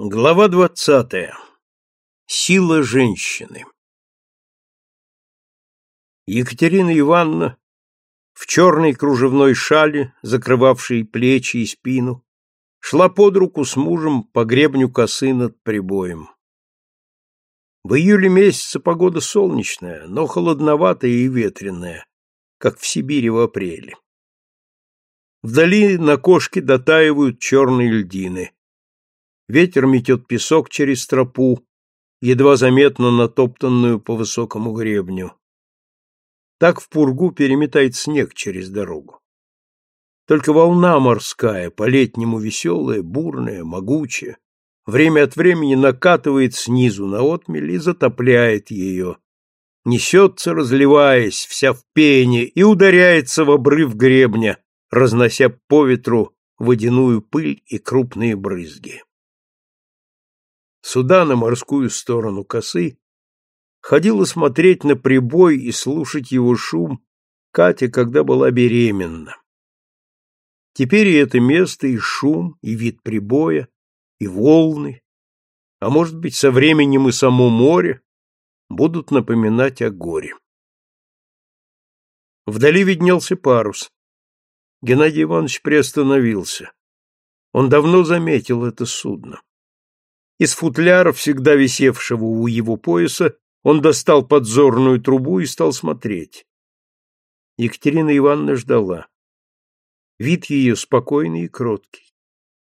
Глава двадцатая. Сила женщины. Екатерина Ивановна в черной кружевной шале, закрывавшей плечи и спину, шла под руку с мужем по гребню косы над прибоем. В июле месяце погода солнечная, но холодноватая и ветреная, как в Сибири в апреле. Вдали на кошке дотаивают черные льдины. Ветер метет песок через тропу, едва заметно натоптанную по высокому гребню. Так в пургу переметает снег через дорогу. Только волна морская, по-летнему веселая, бурная, могучая, время от времени накатывает снизу на отмель и затопляет ее. Несется, разливаясь, вся в пене, и ударяется в обрыв гребня, разнося по ветру водяную пыль и крупные брызги. Сюда, на морскую сторону косы, ходила смотреть на прибой и слушать его шум Катя, когда была беременна. Теперь и это место, и шум, и вид прибоя, и волны, а может быть, со временем и само море будут напоминать о горе. Вдали виднелся парус. Геннадий Иванович приостановился. Он давно заметил это судно. Из футляра, всегда висевшего у его пояса, он достал подзорную трубу и стал смотреть. Екатерина Ивановна ждала. Вид ее спокойный и кроткий.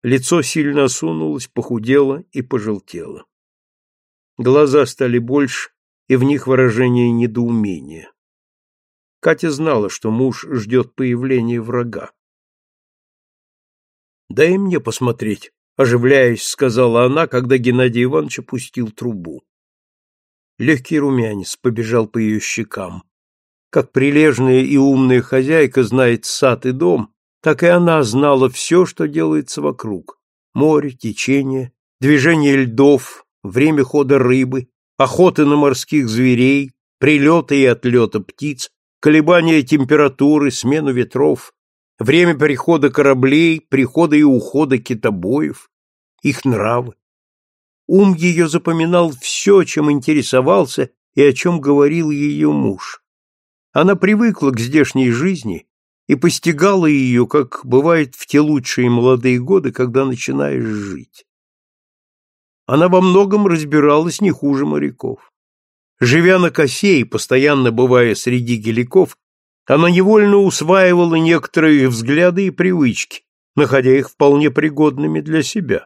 Лицо сильно осунулось, похудело и пожелтело. Глаза стали больше, и в них выражение недоумения. Катя знала, что муж ждет появления врага. «Дай мне посмотреть», оживляясь, сказала она, когда Геннадий Иванович опустил трубу. Легкий румянец побежал по ее щекам. Как прилежная и умная хозяйка знает сад и дом, так и она знала все, что делается вокруг. Море, течение, движение льдов, время хода рыбы, охоты на морских зверей, прилеты и отлета птиц, колебания температуры, смену ветров, время прихода кораблей, прихода и ухода китобоев, их нравы. Ум ее запоминал все, чем интересовался и о чем говорил ее муж. Она привыкла к здешней жизни и постигала ее, как бывает в те лучшие молодые годы, когда начинаешь жить. Она во многом разбиралась не хуже моряков. Живя на косе и постоянно бывая среди геликов, она невольно усваивала некоторые взгляды и привычки, находя их вполне пригодными для себя,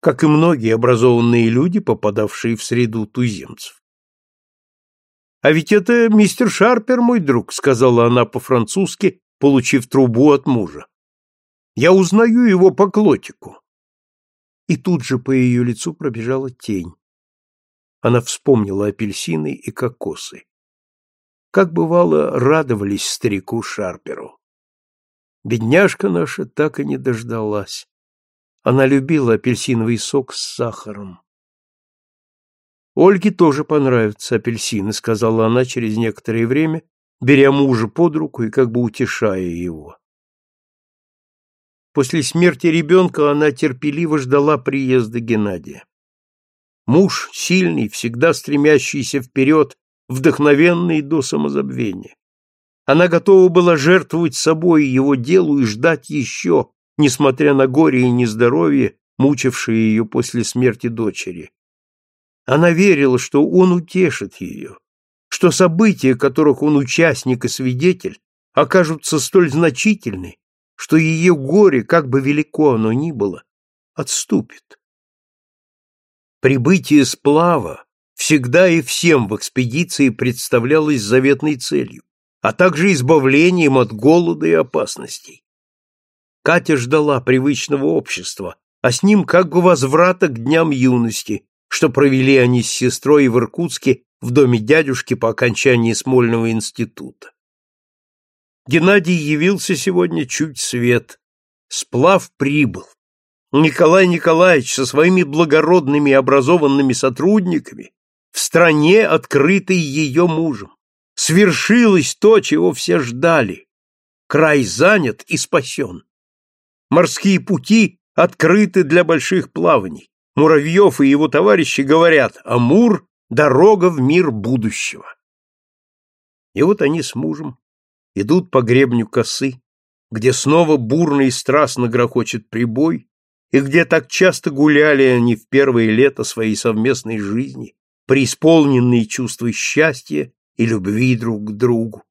как и многие образованные люди, попадавшие в среду туземцев. «А ведь это мистер Шарпер, мой друг», — сказала она по-французски, получив трубу от мужа. «Я узнаю его по клотику». И тут же по ее лицу пробежала тень. Она вспомнила апельсины и кокосы как бывало, радовались старику Шарперу. Бедняжка наша так и не дождалась. Она любила апельсиновый сок с сахаром. Ольге тоже понравятся апельсины, сказала она через некоторое время, беря мужа под руку и как бы утешая его. После смерти ребенка она терпеливо ждала приезда Геннадия. Муж, сильный, всегда стремящийся вперед вдохновенной до самозабвения. Она готова была жертвовать собой его делу и ждать еще, несмотря на горе и нездоровье, мучившие ее после смерти дочери. Она верила, что он утешит ее, что события, которых он участник и свидетель, окажутся столь значительны, что ее горе, как бы велико оно ни было, отступит. Прибытие сплава, всегда и всем в экспедиции представлялось заветной целью, а также избавлением от голода и опасностей. Катя ждала привычного общества, а с ним как бы возврата к дням юности, что провели они с сестрой в Иркутске в доме дядюшки по окончании Смольного института. Геннадий явился сегодня чуть свет. Сплав прибыл. Николай Николаевич со своими благородными и образованными сотрудниками в стране, открытой ее мужем. Свершилось то, чего все ждали. Край занят и спасен. Морские пути открыты для больших плаваний. Муравьев и его товарищи говорят «Амур — дорога в мир будущего». И вот они с мужем идут по гребню косы, где снова бурно и страстно грохочет прибой, и где так часто гуляли они в первое лето своей совместной жизни, преисполненные чувства счастья и любви друг к другу,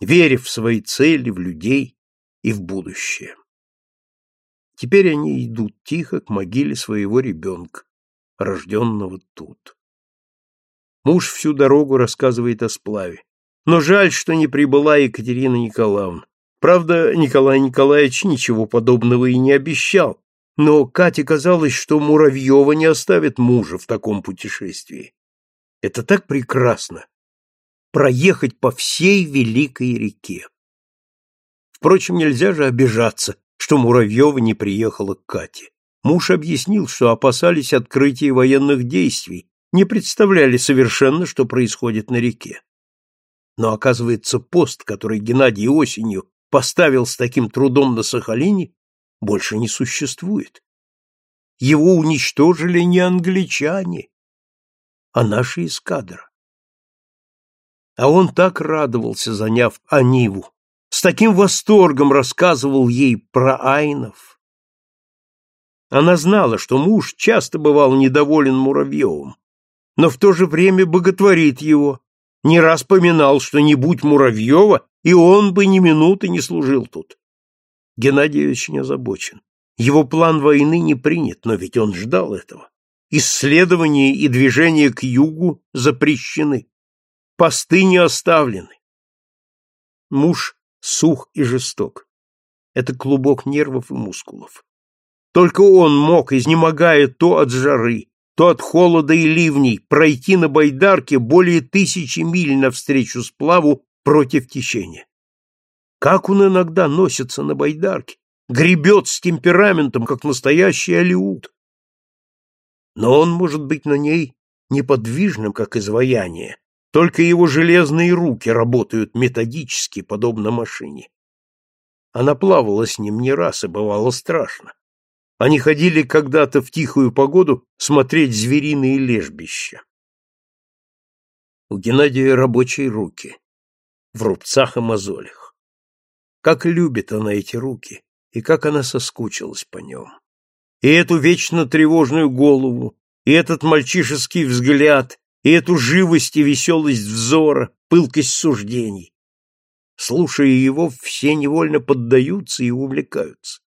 веря в свои цели, в людей и в будущее. Теперь они идут тихо к могиле своего ребенка, рожденного тут. Муж всю дорогу рассказывает о сплаве. Но жаль, что не прибыла Екатерина Николаевна. Правда, Николай Николаевич ничего подобного и не обещал, но Кате казалось, что Муравьева не оставит мужа в таком путешествии. Это так прекрасно — проехать по всей Великой реке. Впрочем, нельзя же обижаться, что Муравьева не приехала к Кате. Муж объяснил, что опасались открытия военных действий, не представляли совершенно, что происходит на реке. Но, оказывается, пост, который Геннадий осенью поставил с таким трудом на Сахалине, больше не существует. Его уничтожили не англичане, а наши эскадра. А он так радовался, заняв Аниву, с таким восторгом рассказывал ей про айнов. Она знала, что муж часто бывал недоволен Муравьевым, но в то же время боготворит его, не раз поминал, что не будь Муравьева, и он бы ни минуты не служил тут. Геннадий очень озабочен. Его план войны не принят, но ведь он ждал этого. Исследования и движения к югу запрещены. Посты не оставлены. Муж сух и жесток. Это клубок нервов и мускулов. Только он мог, изнемогая то от жары, то от холода и ливней, пройти на байдарке более тысячи миль навстречу сплаву против течения. Как он иногда носится на байдарке, гребет с темпераментом, как настоящий алиут. Но он может быть на ней неподвижным, как изваяние, только его железные руки работают методически, подобно машине. Она плавала с ним не раз, и бывало страшно. Они ходили когда-то в тихую погоду смотреть звериные лежбища. У Геннадия рабочие руки, в рубцах и мозолях. Как любит она эти руки, и как она соскучилась по нем. И эту вечно тревожную голову, и этот мальчишеский взгляд, и эту живость и веселость взора, пылкость суждений. Слушая его, все невольно поддаются и увлекаются.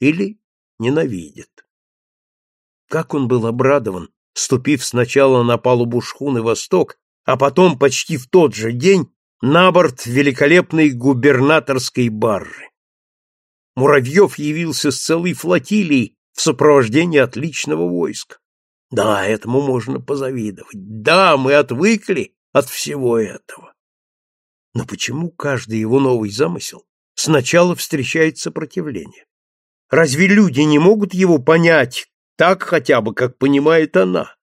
Или ненавидят. Как он был обрадован, ступив сначала на палубу шхуны «Восток», а потом почти в тот же день на борт великолепной губернаторской баржи. Муравьев явился с целой флотилией в сопровождении отличного войска. Да, этому можно позавидовать. Да, мы отвыкли от всего этого. Но почему каждый его новый замысел сначала встречает сопротивление? Разве люди не могут его понять так хотя бы, как понимает она?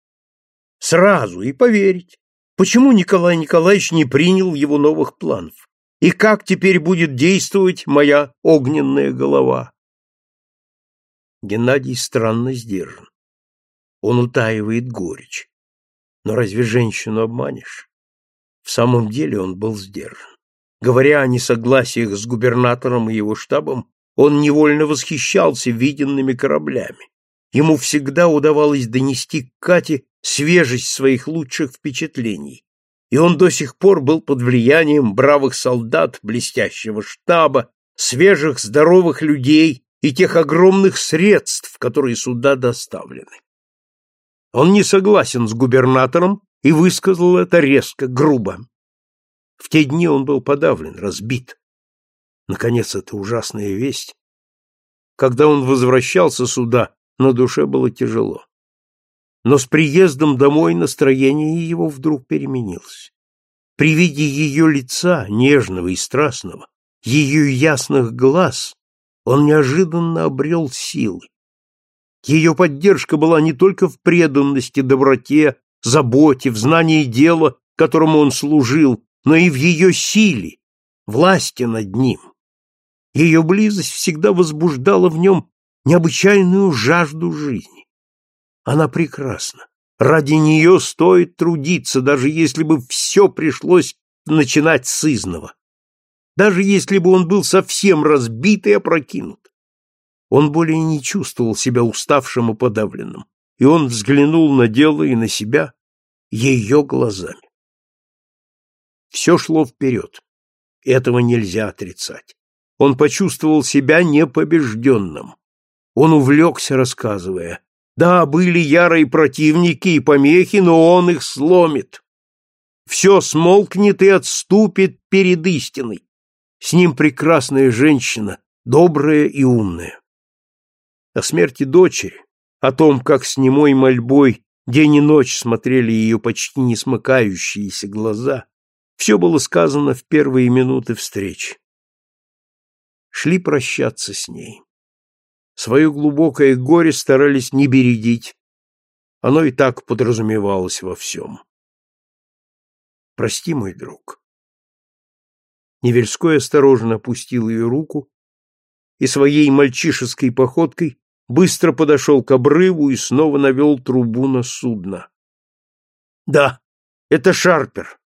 Сразу и поверить. Почему Николай Николаевич не принял его новых планов? И как теперь будет действовать моя огненная голова? Геннадий странно сдержан. Он утаивает горечь. Но разве женщину обманешь? В самом деле он был сдержан. Говоря о несогласиях с губернатором и его штабом, он невольно восхищался виденными кораблями. Ему всегда удавалось донести к Кате свежесть своих лучших впечатлений, и он до сих пор был под влиянием бравых солдат, блестящего штаба, свежих здоровых людей и тех огромных средств, которые сюда доставлены. Он не согласен с губернатором и высказал это резко, грубо. В те дни он был подавлен, разбит. Наконец, эта ужасная весть. Когда он возвращался сюда, на душе было тяжело но с приездом домой настроение его вдруг переменилось. При виде ее лица, нежного и страстного, ее ясных глаз, он неожиданно обрел силы. Ее поддержка была не только в преданности, доброте, заботе, в знании дела, которому он служил, но и в ее силе, власти над ним. Ее близость всегда возбуждала в нем необычайную жажду жизни. Она прекрасна. Ради нее стоит трудиться, даже если бы все пришлось начинать с изного. Даже если бы он был совсем разбит и опрокинут. Он более не чувствовал себя уставшим и подавленным, и он взглянул на дело и на себя ее глазами. Все шло вперед. Этого нельзя отрицать. Он почувствовал себя непобежденным. Он увлекся, рассказывая. Да, были ярые противники и помехи, но он их сломит. Все смолкнет и отступит перед истиной. С ним прекрасная женщина, добрая и умная. О смерти дочери, о том, как с немой мольбой день и ночь смотрели ее почти не смыкающиеся глаза, все было сказано в первые минуты встречи. Шли прощаться с ней. Свое глубокое горе старались не бередить. Оно и так подразумевалось во всем. Прости, мой друг. Невельской осторожно опустил ее руку и своей мальчишеской походкой быстро подошел к обрыву и снова навел трубу на судно. Да, это Шарпер.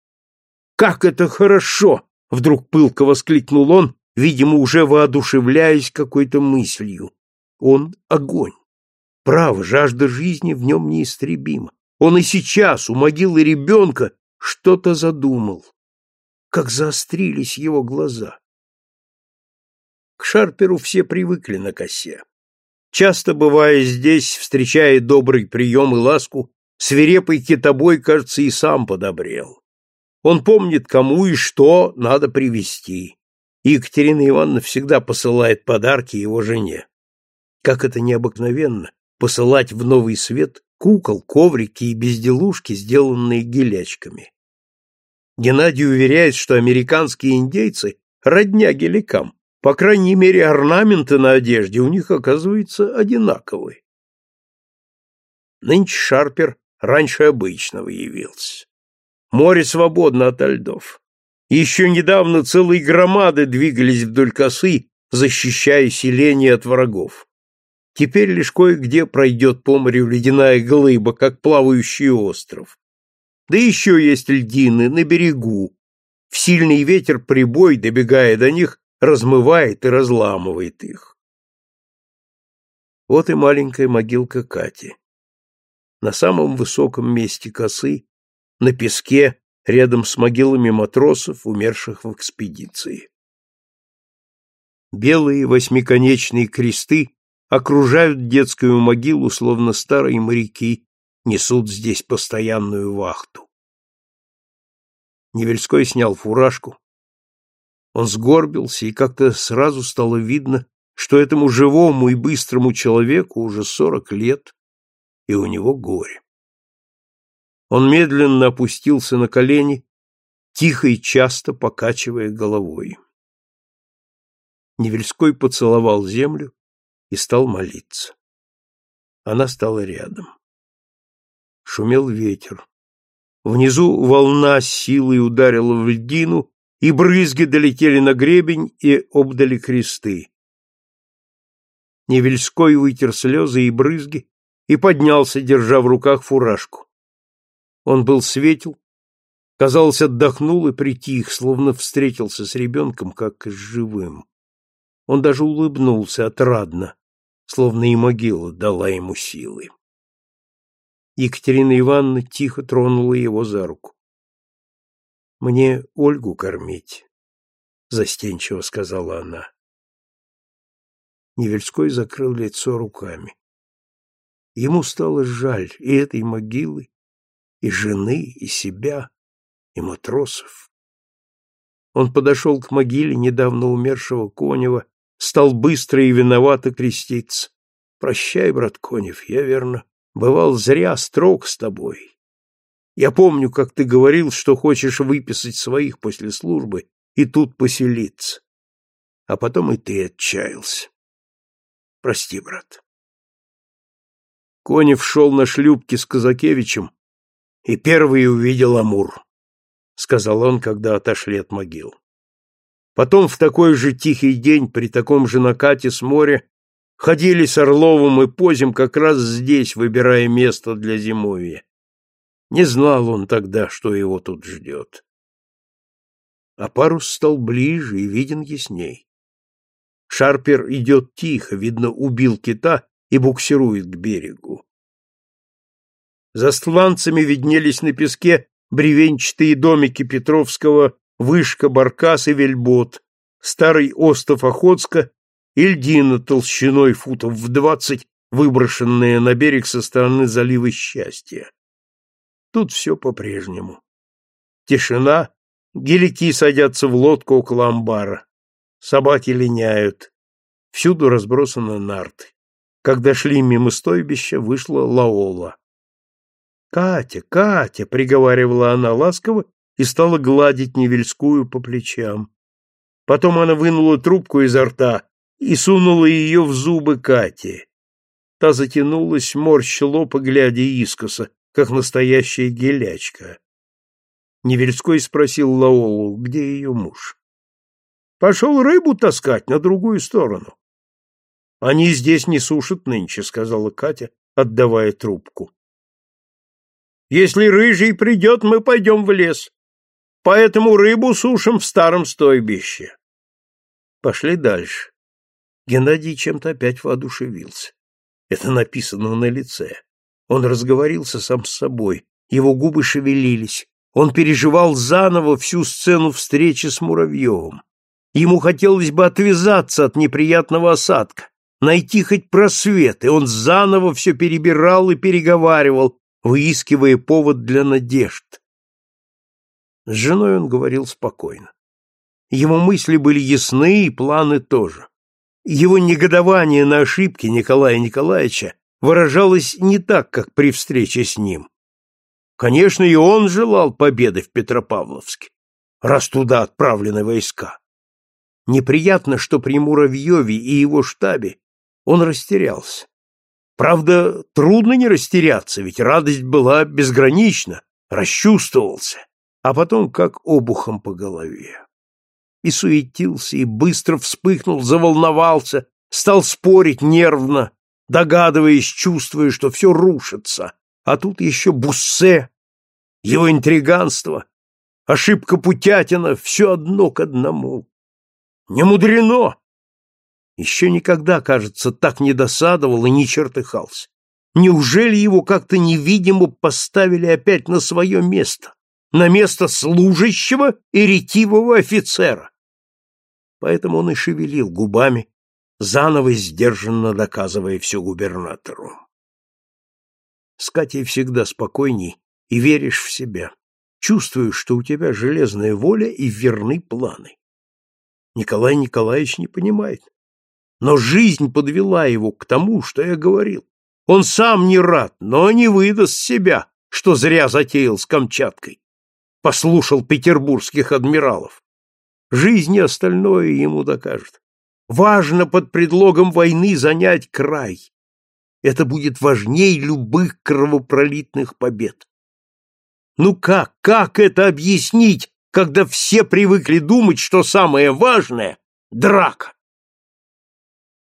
Как это хорошо! Вдруг пылко воскликнул он, видимо, уже воодушевляясь какой-то мыслью. Он — огонь. Право, жажда жизни в нем неистребима. Он и сейчас у могилы ребенка что-то задумал. Как заострились его глаза. К Шарперу все привыкли на косе. Часто бывая здесь, встречая добрый прием и ласку, свирепый китобой, кажется, и сам подобрел. Он помнит, кому и что надо привезти. Екатерина Ивановна всегда посылает подарки его жене. Как это необыкновенно посылать в новый свет кукол, коврики и безделушки, сделанные гелячками. Геннадий уверяет, что американские индейцы родня геликам. По крайней мере, орнаменты на одежде у них, оказывается, одинаковые. Нынче Шарпер раньше обычного явился. Море свободно ото льдов. Еще недавно целые громады двигались вдоль косы, защищая селение от врагов. Теперь лишь кое-где пройдет по морю ледяная глыба, как плавающий остров. Да еще есть льдины на берегу. В сильный ветер прибой, добегая до них, размывает и разламывает их. Вот и маленькая могилка Кати. На самом высоком месте косы на песке рядом с могилами матросов, умерших в экспедиции. Белые восьмиконечные кресты окружают детскую могилу, словно старые моряки несут здесь постоянную вахту. Невельской снял фуражку. Он сгорбился, и как-то сразу стало видно, что этому живому и быстрому человеку уже сорок лет, и у него горе. Он медленно опустился на колени, тихо и часто покачивая головой. Невельской поцеловал землю и стал молиться. Она стала рядом. Шумел ветер. Внизу волна силой ударила в льдину, и брызги долетели на гребень и обдали кресты. Невельской вытер слезы и брызги и поднялся, держа в руках фуражку. Он был светел, казалось, отдохнул и притих, словно встретился с ребенком, как с живым. Он даже улыбнулся отрадно, словно и могила дала ему силы. Екатерина Ивановна тихо тронула его за руку. «Мне Ольгу кормить», — застенчиво сказала она. Невельской закрыл лицо руками. Ему стало жаль и этой могилы, и жены, и себя, и матросов. Он подошел к могиле недавно умершего Конева, стал быстро и виновато креститься. «Прощай, брат Конев, я, верно, бывал зря строг с тобой. Я помню, как ты говорил, что хочешь выписать своих после службы и тут поселиться. А потом и ты отчаялся. Прости, брат». Конев шел на шлюпке с Казакевичем, и первый увидел Амур, — сказал он, когда отошли от могил. Потом в такой же тихий день, при таком же накате с моря, Ходили с Орловым и Позем как раз здесь, выбирая место для зимовья. Не знал он тогда, что его тут ждет. А парус стал ближе и виден ясней. Шарпер идет тихо, видно, убил кита и буксирует к берегу. За стланцами виднелись на песке бревенчатые домики Петровского, Вышка, Баркас и Вельбот, старый остов Охотска и льдина толщиной футов в двадцать, выброшенная на берег со стороны залива Счастья. Тут все по-прежнему. Тишина, гелики садятся в лодку около амбара. Собаки линяют. Всюду разбросаны нарты. Когда шли мимо стойбища, вышла Лаола. «Катя, Катя!» — приговаривала она ласково и стала гладить Невельскую по плечам. Потом она вынула трубку изо рта и сунула ее в зубы Кате. Та затянулась, морща лоб и глядя искоса, как настоящая гелячка. Невельской спросил Лаолу, где ее муж. Пошел рыбу таскать на другую сторону. Они здесь не сушат нынче, сказала Катя, отдавая трубку. Если рыжий придет, мы пойдем в лес. Поэтому рыбу сушим в старом стойбище. Пошли дальше. Геннадий чем-то опять воодушевился. Это написано на лице. Он разговорился сам с собой. Его губы шевелились. Он переживал заново всю сцену встречи с Муравьевым. Ему хотелось бы отвязаться от неприятного осадка, найти хоть просвет, и он заново все перебирал и переговаривал, выискивая повод для надежд. С женой он говорил спокойно. Его мысли были ясны и планы тоже. Его негодование на ошибки Николая Николаевича выражалось не так, как при встрече с ним. Конечно, и он желал победы в Петропавловске, раз туда отправлены войска. Неприятно, что при Муравьеве и его штабе он растерялся. Правда, трудно не растеряться, ведь радость была безгранична, расчувствовался, а потом как обухом по голове. И суетился, и быстро вспыхнул, заволновался, стал спорить нервно, догадываясь, чувствуя, что все рушится, а тут еще Буссе, его интриганство, ошибка Путятина, все одно к одному. Не мудрено, еще никогда, кажется, так не досадовал и не чертыхался. Неужели его как-то невидимо поставили опять на свое место, на место служащего и ретивого офицера? Поэтому он и шевелил губами, заново сдержанно доказывая все губернатору. С Катей всегда спокойней и веришь в себя. Чувствуешь, что у тебя железная воля и верны планы. Николай Николаевич не понимает. Но жизнь подвела его к тому, что я говорил. Он сам не рад, но не выдаст себя, что зря затеял с Камчаткой. Послушал петербургских адмиралов. Жизнь и остальное ему докажет. Важно под предлогом войны занять край. Это будет важней любых кровопролитных побед. Ну как, как это объяснить, когда все привыкли думать, что самое важное — драка?